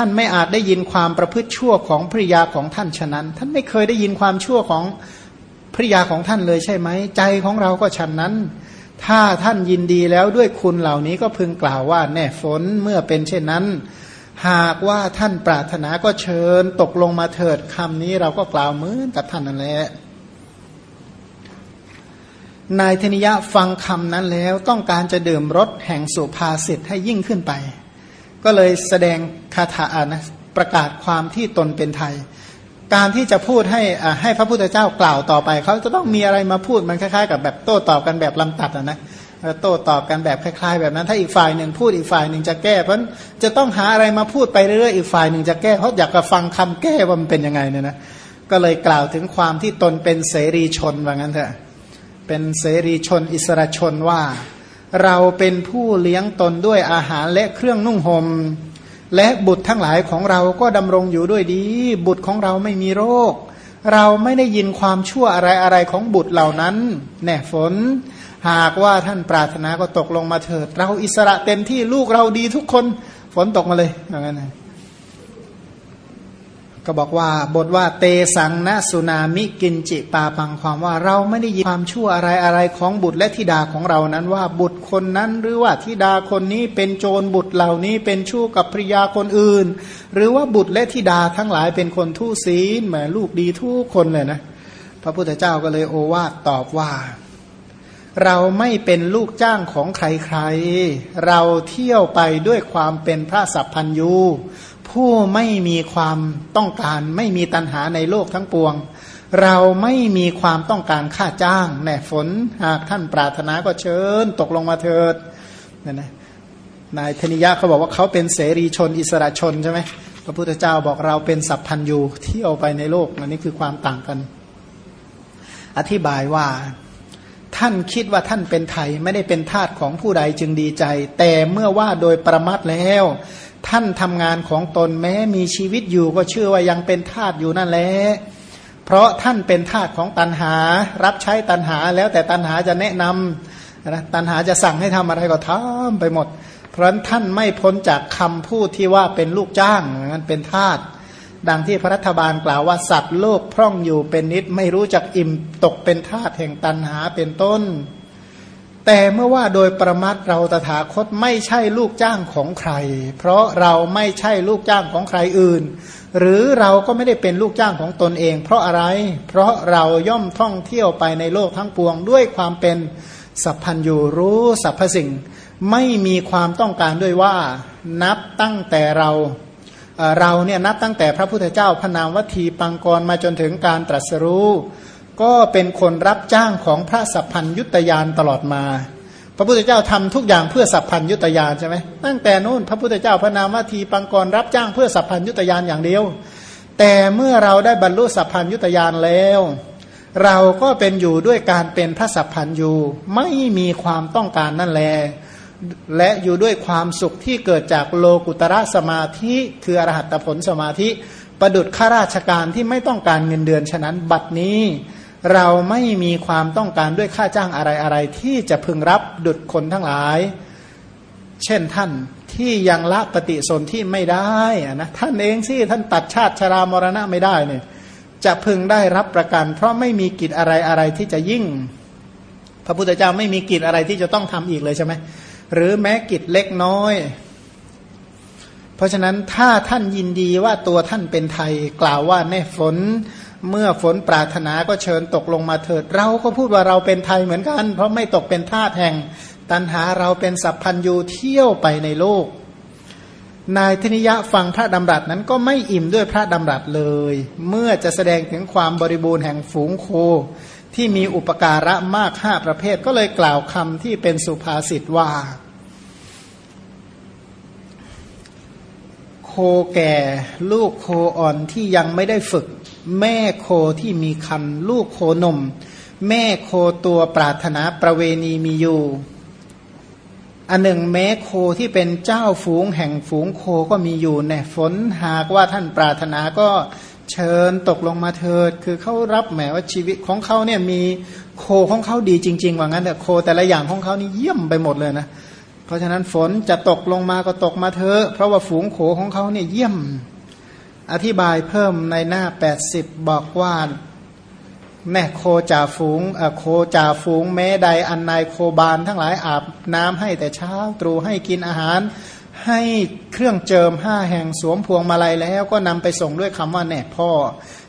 ท่านไม่อาจได้ยินความประพฤติชั่วของภริยาของท่านฉะนั้น ท่านไม่เคยได้ยินความชั่วของภริยาของท่านเลยใช่ไหม ใจของเราก็ฉะนั้น ถ้าท่านยินดีแล้วด้วยคุณเหล่านี้ก็พึงกล่าวว่าแน่ฝนเมื่อเป็นเช่นนั้น หากว่าท่านปรารถนาก็เชิญตกลงมาเถิดคำนี้เราก็กล่าวเหมือนกับท่านนั่นแหละนายธนิยะฟังคำนั้นแล้วต้องการจะดื่มรสแห่งสุภาษิตให้ยิ่งขึ้นไป ก็เลยแสดงคาถานะประกาศความที่ตนเป็นไทย การที่จะพูดให้ให้พระพุทธเจ้ากล่าวต่อไป เขาจะต้องมีอะไรมาพูดมันคล้ายๆ กับแบบโต้ตอบกันแบบลำตัดนะโต้ตอบกันแบบคล้าย ๆ แบบนั้น ถ้าอีกฝ่ายหนึ่งพูดอีกฝ่ายหนึ่งจะแก้ เพราะจะต้องหาอะไรมาพูดไปเรื่อยๆอีกฝ่ายหนึ่งจะแก้เพราะอยากจะฟังคำแก้ว่ามันเป็นยังไงเนี่ยนะก็เลยกล่าวถึงความที่ตนเป็นเสรีชนว่างั้นเถอะเป็นเสรีชนอิสระชนว่า เราเป็นผู้เลี้ยงตนด้วยอาหารและเครื่องนุ่งหม่มและบุตรทั้งหลายของเราก็ดำรงอยู่ด้วยดี บุตรของเราไม่มีโรค เราไม่ได้ยินความชั่วอะไรอะไรของบุตรเหล่านั้น แน่ฝน หากว่าท่านปรารถนาก็ตกลงมาเถิด เราอิสระเต็มที่ลูกเราดีทุกคน ฝนตกมาเลยอย่างนั้น ก็บอกว่าบทว่าเตสังนะสุนามิกินจิปาปังความว่าเราไม่ได้ยินความชั่วอะไรอะไรของบุตรและธิดาของเรานั้นว่าบุตรคนนั้นหรือว่าธิดาคนนี้เป็นโจรบุตรเหล่านี้เป็นชู้กับภริยาคนอื่น หรือว่าบุตรและธิดาทั้งหลายเป็นคนทุศีลแหมลูกดีทุกคนเลยนะพระพุทธเจ้าก็เลยโอวาทตอบว่า เราไม่เป็นลูกจ้างของใครๆ เราเที่ยวไปด้วยความเป็นพระสัพพัญยู ผู้ไม่มีความต้องการไม่มีตัณหาในโลกทั้งปวง เราไม่มีความต้องการค่าจ้างแน่ฝนหากท่านปรารถนาก็เชิญตกลงมาเถิดนี่นะนายธนิยะเขาบอกว่าเขาเป็นเสรีชนอิสระชนใช่ไหมพระพุทธเจ้าบอกเราเป็นสัพพันยูเที่ยวไปในโลกอันนี้คือความต่างกัน อธิบายว่าท่านคิดว่าท่านเป็นไทยไม่ได้เป็นทาสของผู้ใดจึงดีใจ แต่เมื่อว่าโดยประมัดแล้ว ท่านทำงานของตนแม้มีชีวิตอยู่ก็เชื่อว่ายังเป็นทาสอยู่นั่นแหละเพราะท่านเป็นทาสของตันหา รับใช้ตันหาแล้วแต่ตันหาจะแนะนำนะตันหาจะสั่งให้ทำอะไรก็ทำไปหมด เพราะนั้นท่านไม่พ้นจากคำพูดที่ว่าเป็นลูกจ้างนั้นเป็นทาสดังที่พระรัฐบาลกล่าวว่าสัตว์โลกพร่องอยู่เป็นนิดไม่รู้จักอิ่มตกเป็นทาสแห่งตันหาเป็นต้น แต่เมื่อว่าโดยประมัดเราตถาคตไม่ใช่ลูกจ้างของใคร เพราะเราไม่ใช่ลูกจ้างของใครอื่น หรือเราก็ไม่ได้เป็นลูกจ้างของตนเอง เพราะอะไร เพราะเราย่อมท่องเที่ยวไปในโลกทั้งปวงด้วยความเป็นสัพพัญญูรู้สรรพสิ่ง ไม่มีความต้องการด้วยว่านับตั้งแต่เราเราเนี่ยนับตั้งแต่พระพุทธเจ้าพนามวัตถีปังกรมาจนถึงการตรัสรู้ ก็เป็นคนรับจ้างของพระสัพพัญยุตยานตลอดมา พระพุทธเจ้าทำทุกอย่างเพื่อสัพพัญยุตยานใช่ไหมตั้งแต่นู้นพระพุทธเจ้าพระนามวัทีปังกรรับจ้างเพื่อสัพพัญยุตยานอย่างเดียว แต่เมื่อเราได้บรรลุสัพพัญยุตยานแล้ว เราก็เป็นอยู่ด้วยการเป็นพระสัพพัญยูไม่มีความต้องการนั่นแลและอยู่ด้วยความสุขที่เกิดจากโลกุตระสมาธิคืออรหัตผลสมาธิ ประดุดข้าราชการที่ไม่ต้องการเงินเดือนฉะนั้นบัดนี้ เราไม่มีความต้องการด้วยค่าจ้างอะไรอะไรที่จะพึงรับดุดคนทั้งหลาย เช่นท่านที่ยังละปฏิสนธิไม่ได้นะท่านเองสิท่านตัดชาติชรามรณะไม่ได้เนี่ยจะพึงได้รับประกัน เพราะไม่มีกิจอะไรอะไรที่จะยิ่ง พระพุทธเจ้าไม่มีกิจอะไรที่จะต้องทำอีกเลยใช่ไหมหรือแม้กิจเล็กน้อย เพราะฉะนั้นถ้าท่านยินดีว่าตัวท่านเป็นไทยกล่าวว่าแน่ฝน เมื่อฝนปรารถนาก็เชิญตกลงมาเถิด เราก็พูดว่าเราเป็นไทยเหมือนกัน เพราะไม่ตกเป็นทาสแห่ง ตันหาเราเป็นสัพพัญยูเที่ยวไปในโลก นายธนิยะฟังพระดำรัสนั้นก็ไม่อิ่มด้วยพระดำรัสเลย เมื่อจะแสดงถึงความบริบูรณ์แห่งฝูงโค ที่มีอุปการะมากห้าประเภทก็เลยกล่าวคำที่เป็นสุภาษิตว่า โค แก่ ลูกโคอ่อนที่ยังไม่ได้ฝึก แม่โคที่มีคันลูกโคนม แม่โคตัวปรารถนาประเวณีมีอยู่อันหนึ่งแม้โคที่เป็นเจ้าฝูงแห่งฝูงโคก็มีอยู่แน่ฝนหากว่าท่านปรารถนาก็เชิญตกลงมาเถิด คือเขารับแหมว่าชีวิตของเขาเนี่ยมีโคของเขาดีจริง ๆ ว่างั้นแต่โคแต่ละอย่างของเขานี่เยี่ยมไปหมดเลยนะเพราะฉะนั้นฝนจะตกลงมาก็ตกมาเถอะเพราะว่าฝูงโขของเขาเนี่ยเยี่ยม อธิบายเพิ่มในหน้า 80 บอกว่าแม่โคจ่าฝูงโคจ่าฝูงแม้ใดอันนายโคบานทั้งหลายอาบน้ำให้แต่เช้าตรูให้กินอาหาร ให้เครื่องเจิมห้าแห่งสวมพวงมาลัยแล้วก็นำไปส่งด้วยคำว่าแน่พ่อ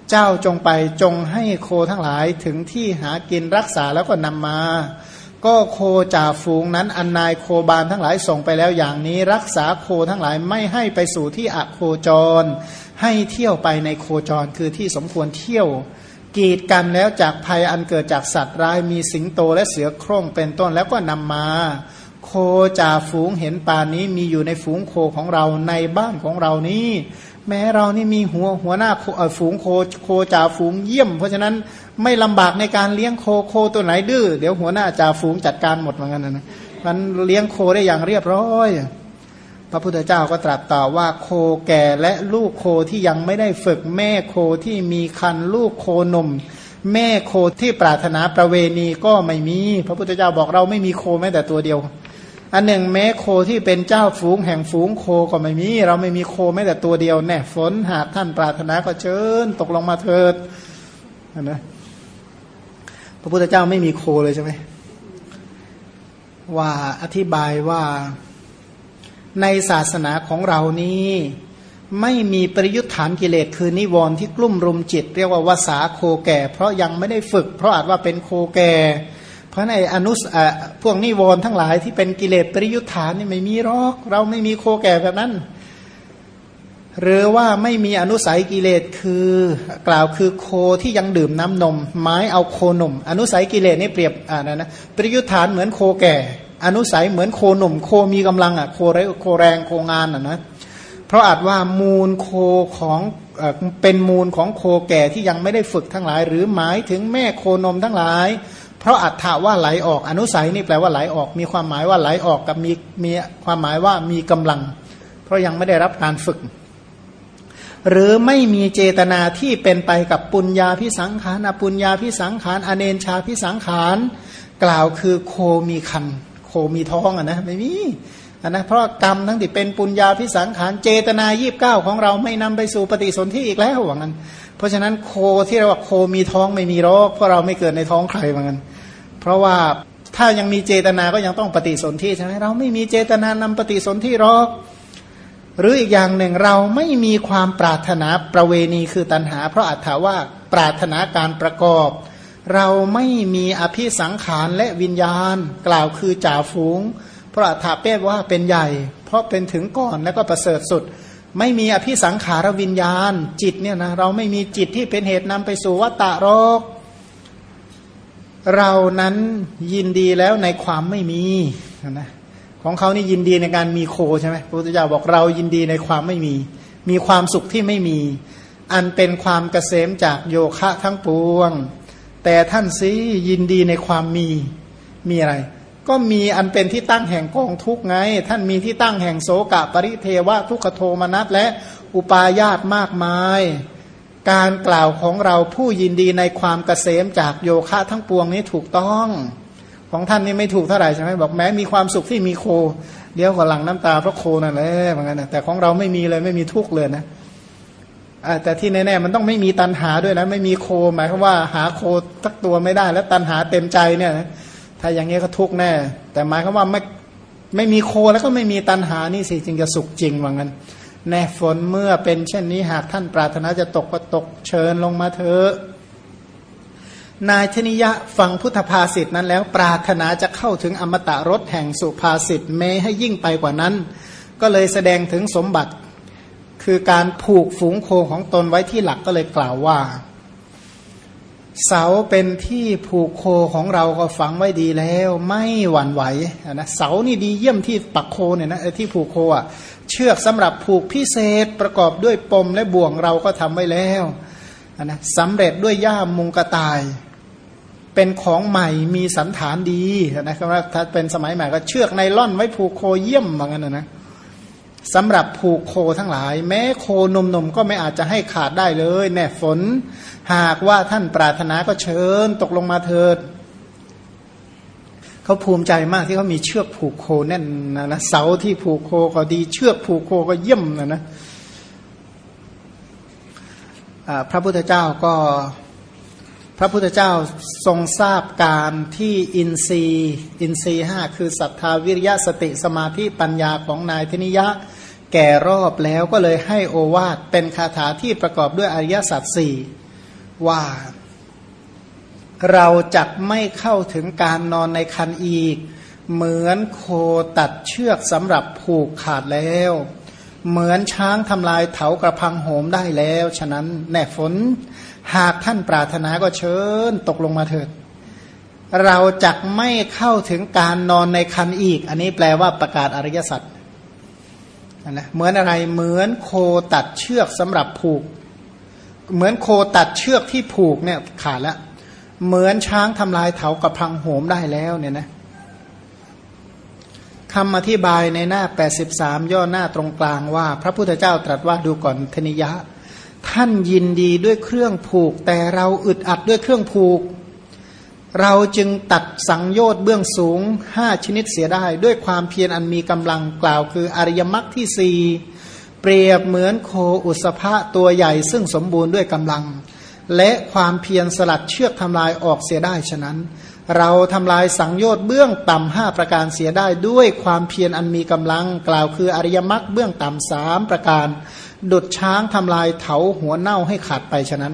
เจ้าจงไปจงให้โคทั้งหลายถึงที่หากินรักษาแล้วก็นำมา ก็โคจ่าฝูงนั้น อันนายโคบานทั้งหลายส่งไปแล้วอย่างนี้ รักษาโคทั้งหลายไม่ให้ไปสู่ที่อโคจร ให้เที่ยวไปในโคจรคือที่สมควรเที่ยว กีดกันแล้วจากภัยอันเกิดจากสัตว์ร้ายมีสิงโตและเสือโคร่งเป็นต้นแล้วก็นำมา โคจ่าฝูงเห็นป่านนี้มีอยู่ในฝูงโคของเราในบ้านของเรานี้ แม้เรานี่มีหัวหัวหน้าฝูงโคโคจ่าฝูงเยี่ยม เพราะฉะนั้นไม่ลำบากในการเลี้ยงโคโคตัวไหนดื้อเดี๋ยวหัวหน้าจ่าฝูงจัดการหมดเหมือนกันนะมันเลี้ยงโคได้อย่างเรียบร้อย พระพุทธเจ้าก็ตรัสต่อว่าโคแก่และลูกโคที่ยังไม่ได้ฝึกแม่โคที่มีคันลูกโคนมแม่โคที่ปรารถนาประเวณีก็ไม่มี พระพุทธเจ้าบอกเราไม่มีโคแม้แต่ตัวเดียว อันหนึ่งแม้โคที่เป็นเจ้าฝูงแห่งฝูงโคก็ไม่มี เราไม่มีโคแม้แต่ตัวเดียวแน่ฝนหากท่านปรารถนาก็เชิญตกลงมาเถิดนะพระพุทธเจ้าไม่มีโคเลยใช่ไหมว่าอธิบายว่าในศาสนาของเรานี้ ไม่มีปริยุทธานกิเลสคือนิวรณ์ที่กลุ่มรุมจิต เรียกว่าวาสาโคแก่ เพราะยังไม่ได้ฝึก เพราะอาจว่าเป็นโคแก่ เพราะในอนุสพวกนิวรณ์ทั้งหลายที่เป็นกิเลสปริยุทธานนี่ไม่มีหรอก เราไม่มีโคแก่แบบนั้น หรือว่าไม่มีอนุสัยกิเลสคือกล่าวคือโคที่ยังดื่มน้ำนม ไม้เอาโคนม อนุสัยกิเลสนี่เปรียบอ่านะนะปริยุทธานเหมือนโคแก่ อนุสัยเหมือนโคหนุ่ม โคมีกำลังอะโคแรงโคแรงโคงานอะนะเพราะอาจว่ามูลโคของเป็นมูลของโคแก่ที่ยังไม่ได้ฝึกทั้งหลาย หรือหมายถึงแม่โคนมทั้งหลาย เพราะอัตถาว่าไหลออกอนุสัยนี่แปลว่าไหลออก มีความหมายว่าไหลออกกับมีมีความหมายว่ามีกำลัง เพราะยังไม่ได้รับการฝึก หรือไม่มีเจตนาที่เป็นไปกับปุญญาพิสังขารอปุญญาพิสังขารอเนนชาพิสังขารกล่าวคือโคมีคันโคมีท้องอะนะไม่มีอะนะเพราะกรรมทั้งที่เป็นปุญญาพิสังขารเจตนายีบเก้าของเราไม่นำไปสู่ปฏิสนธิอีกแล้วว่างั้น เพราะฉะนั้นโคที่เราว่าโคมีท้องไม่มีโรคเพราะเราไม่เกิดในท้องใครว่างั้นเพราะว่าถ้ายังมีเจตนาก็ยังต้องปฏิสนธิใช่ไหมเราไม่มีเจตนานำปฏิสนธิรอก หรืออีกอย่างหนึ่งเราไม่มีความปรารถนาประเวณีคือตัณหา เพราะอัตถาว่าปรารถนาการประกอบ เราไม่มีอภิสังขารและวิญญาณ กล่าวคือจ่าฝูง เพราะอัตถาเป้ว่าเป็นใหญ่ เพราะเป็นถึงก่อนแล้วก็ประเสริฐสุด ไม่มีอภิสังขารวิญญาณ จิตเนี่ยนะเราไม่มีจิตที่เป็นเหตุนำไปสู่วัตตะรกเรานั้นยินดีแล้วในความไม่มีนะของเขานี่ยินดีในการมีโคใช่ไหมพระพุทธเจ้าบอกเรายินดีในความไม่มี มีความสุขที่ไม่มี อันเป็นความเกษมจากโยคะทั้งปวง แต่ท่านซียินดีในความมีมีอะไร ก็มีอันเป็นที่ตั้งแห่งกองทุกไง ท่านมีที่ตั้งแห่งโสกะปริเทวะทุกขโทมนัสและอุปาญาตมากมาย การกล่าวของเราผู้ยินดีในความเกษมจากโยคะทั้งปวงนี้ถูกต้อง ของท่านนี่ไม่ถูกเท่าไหร่ใช่ไหมบอกแม้มีความสุขที่มีโค เดี๋ยวก็หลังน้ำตาเพราะโคนั่นแหละเหมือนกันแต่ของเราไม่มีเลยไม่มีทุกเลยนะแต่ที่แน่ๆมันต้องไม่มีตันหาด้วยนะไม่มีโคหมายความว่าหาโคสักตัวไม่ได้ แล้วตันหาเต็มใจเนี่ย ถ้าอย่างนี้ก็ทุกแน่ แต่หมายความว่าไม่ไม่มีโคแล้วก็ไม่มีตันหานี่สิจึงจะสุขจริงว่างั้นแน่ฝนเมื่อเป็นเช่นนี้หากท่านปรารถนาจะตกก็ตกเชิญลงมาเถอะนายชนิยะฟังพุทธภาษิตนั้นแล้วปรารถนาจะเข้าถึงอมตะรสแห่งสุภาษิตแม้ให้ยิ่งไปกว่านั้น ก็เลยแสดงถึงสมบัติ คือการผูกฝูงโคของตนไว้ที่หลักก็เลยกล่าวว่า เสาเป็นที่ผูกโคของเราก็ฝังไว้ดีแล้ว ไม่หวั่นไหวนะเสานี่ดีเยี่ยมที่ปักโคเนี่ยนะที่ผูกโคอะเชือกสำหรับผูกพิเศษประกอบด้วยปมและบ่วงเราก็ทำไว้แล้วนะสำเร็จด้วยย่ามมุงกระต่าย เป็นของใหม่มีสันฐานดีนะครับถ้าเป็นสมัยใหม่ก็เชือกไนล่อนไว้ผูกโคเยี่ยมเหมือนกันนะนะ สำหรับผูกโคทั้งหลาย แม้โคนมนมก็ไม่อาจจะให้ขาดได้เลยแน่ฝน หากว่าท่านปรารถนาก็เชิญตกลงมาเถิดเขาภูมิใจมากที่เขามีเชือกผูกโคแน่นนะนะเสาที่ผูกโคก็ดี เชือกผูกโคก็เยี่ยมนะนะพระพุทธเจ้าก็พระพุทธเจ้าทรงทราบการที่อินทรีย์อินทรีย์ห้าคือศรัทธาวิริยะสติสมาธิปัญญาของนายธนิยะ แก่รอบแล้วก็เลยให้โอวาทเป็นคาถาที่ประกอบด้วยอริยสัจสี่ว่า เราจะไม่เข้าถึงการนอนในคันอีก เหมือนโคตัดเชือกสำหรับผูกขาดแล้ว เหมือนช้างทำลายเถากระพังโหมได้แล้ว ฉะนั้นแน่ฝนหากท่านปรารถนาก็เชิญตกลงมาเถิด เราจะไม่เข้าถึงการนอนในคันอีก อันนี้แปลว่าประกาศอริยสัจ นะเหมือนอะไรเหมือนโคตัดเชือกสำหรับผูก เหมือนโคตัดเชือกที่ผูกเนี่ยขาดล้วเหมือนช้างทำลายเถากระพังโหมได้แล้วเนี่ยนะคำอธิบายในหน้า 83 ย่อหน้าตรงกลางว่า พระพุทธเจ้าตรัสว่าดูก่อนธนิยะ ท่านยินดีด้วยเครื่องผูก แต่เราอึดอัดด้วยเครื่องผูก เราจึงตัดสังโยชน์เบื้องสูงห้าชนิดเสียได้ ด้วยความเพียรอันมีกำลังกล่าวคืออริยมรรคที่สี่เปรียบเหมือนโคอุสภะตัวใหญ่ซึ่งสมบูรณ์ด้วยกำลัง และความเพียรสลัดเชือกทำลายออกเสียได้ฉะนั้น เราทำลายสังโยชน์เบื้องต่ำห้าประการเสียได้ ด้วยความเพียรอันมีกำลังกล่าวคืออริยมรรคเบื้องต่ำสามประการ ดุดช้างทำลายเถาหัวเน่าให้ขาดไปฉะนั้น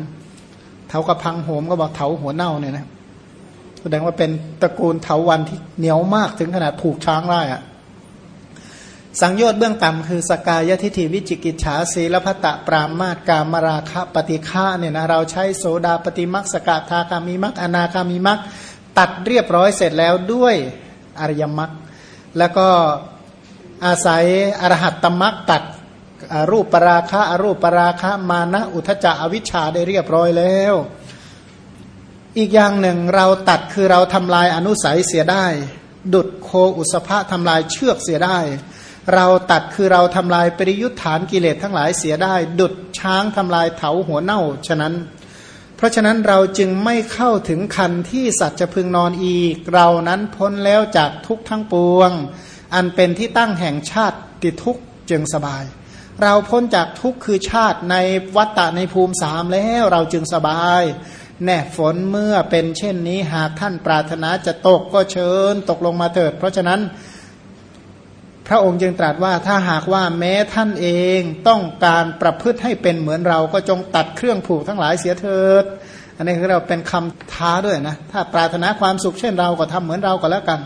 เถากระพังโหมก็บอกเถาหัวเน่าเนี่ยนะ แสดงว่าเป็นตระกูลเถาวันที่เหนียวมากถึงขนาดผูกช้างได้อะสังโยชน์เบื้องต่ำคือสกายทิฏฐิวิจิกิจฉาสีลพัตะปรามาตกามราคะปฏิฆาเนี่ยนะเราใช้โสดาปฏิมักสกทาคามิมักอนาคามิมักตัดเรียบร้อยเสร็จแล้วด้วยอริยมักแล้วก็อาศัยอรหัตตมักตัดรูปปราคะอรูปปราคะมานะอุทจาอวิชชาได้เรียบร้อยแล้ว อีกอย่างหนึ่งเราตัดคือเราทำลายอนุสัยเสียได้ ดุดโคอุสภะทำลายเชือกเสียได้ เราตัดคือเราทำลายปริยุทธานกิเลสทั้งหลายเสียได้ ดุดช้างทำลายเถาหัวเน่าฉะนั้น เพราะฉะนั้นเราจึงไม่เข้าถึงคันที่สัตว์จะพึงนอนอีก เรานั้นพ้นแล้วจากทุกทั้งปวง อันเป็นที่ตั้งแห่งชาติติทุกจึงสบาย เราพ้นจากทุกคือชาติในวัฏฏะในภูมิสามแล้วเราจึงสบาย แน่ฝนเมื่อเป็นเช่นนี้หากท่านปรารถนาจะตกก็เชิญตกลงมาเถิด เพราะฉะนั้น พระองค์จึงตรัสว่าถ้าหากว่าแม้ท่านเองต้องการประพฤติให้เป็นเหมือนเราก็จงตัดเครื่องผูกทั้งหลายเสียเถิด อันนี้คือเราเป็นคำท้าด้วยนะ ถ้าปรารถนาความสุขเช่นเราก็ทำเหมือนเราก็แล้วกัน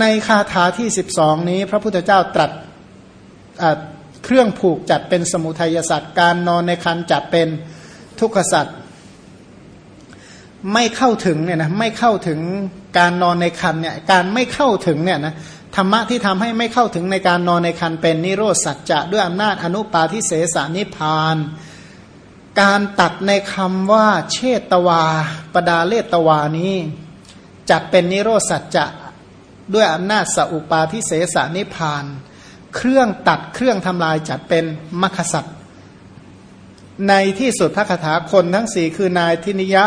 ในคาถาที่สิบสองนี้ พระพุทธเจ้าตรัสเครื่องผูกจัดเป็นสมุทัยสัตว์การนอนในคันจัดเป็นทุกขสัตว์ ไม่เข้าถึงเนี่ยนะไม่เข้าถึงการนอนในคันเนี่ยการไม่เข้าถึงเนี่ยนะธรรมะที่ทำให้ไม่เข้าถึงในการนอนในคันเป็นนิโรธสัจจะด้วยอำนาจอนุปาทิเสสนิพาน การตัดในคำว่าเชตวาปดาเลตวานี้จัดเป็นนิโรธสัจจะด้วยอำนาจสัพปาทิเสสนิพาน เครื่องตัดเครื่องทำลายจัดเป็นมัคสัตในที่สุดพระคาถาคนทั้งสี่คือนายทินิยะ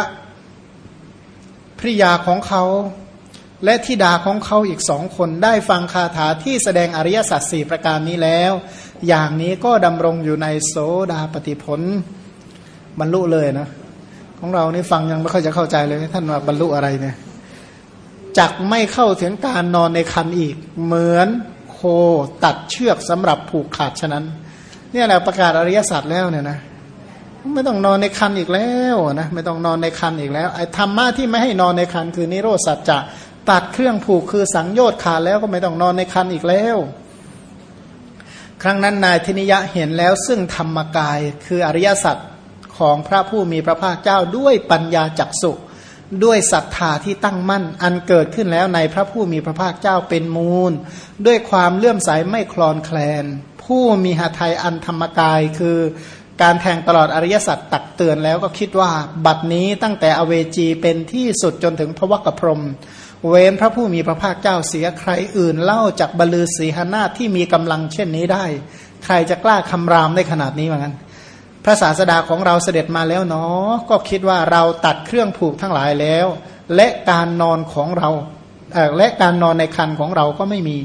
ริยาของเขา และทิดาของเขาอีกสองคนได้ฟังคาถาที่แสดงอริยสัจสี่ประการนี้แล้ว อย่างนี้ก็ดำรงอยู่ในโสดาปฏิผลบรรลุเลยนะ ของเรานี่ฟังยังไม่ค่อยจะเข้าใจเลยท่านว่าบรรลุอะไรเนี่ยจักไม่เข้าถึงการนอนในคันอีก เหมือนโคตัดเชือกสำหรับผูกขาดฉะนั้น เนี่ยแหละประกาศอริยสัจแล้วเนี่ยนะ ไม่ต้องนอนในคันอีกแล้วนะไม่ต้องนอนในคันอีกแล้วไอ้ธรรมะที่ไม่ให้นอนในคันคือนิโรธสัจจะตัดเครื่องผูกคือสังโยชน์ขาดแล้วก็ไม่ต้องนอนในคันอีกแล้ว ครั้งนั้นนายธนิยะเห็นแล้วซึ่งธรรมกายคืออริยสัจของพระผู้มีพระภาคเจ้าด้วยปัญญาจักสุด้วยศรัทธาที่ตั้งมั่น อันเกิดขึ้นแล้วในพระผู้มีพระภาคเจ้าเป็นมูล ด้วยความเลื่อมใสไม่คลอนแคลน ผู้มีหาไทยอันธรรมกายคือ การแทงตลอดอริยสัจตักเตือนแล้วก็คิดว่า บัดนี้ตั้งแต่อเวจีเป็นที่สุดจนถึงพระวักพรม เว้นพระผู้มีพระภาคเจ้าเสียใครอื่นเล่าจากบลือสีหนาที่มีกำลังเช่นนี้ได้ ใครจะกล้าคำรามได้ขนาดนี้เหมือนกันพระศาสดาของเราเสด็จมาแล้วเนาะก็คิดว่าเราตัดเครื่องผูกทั้งหลายแล้ว และการนอนของเราและการนอนในคันของเราก็ไม่มี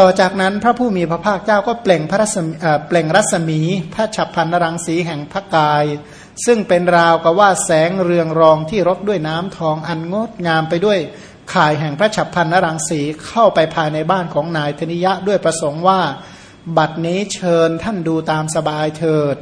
ต่อจากนั้นพระผู้มีพระภาคเจ้าก็เปล่งพระรัศมีเปล่งรัศมีพระฉับพันนรังสีแห่งพระกาย ซึ่งเป็นราวกับว่าแสงเรืองรองที่รดด้วยน้ำทองอันงดงามไปด้วยข่ายแห่งพระฉับพันนรังสีเข้าไปภายในบ้านของนายธนิยะด้วยประสงค์ว่า บัดนี้เชิญท่านดูตามสบายเถิด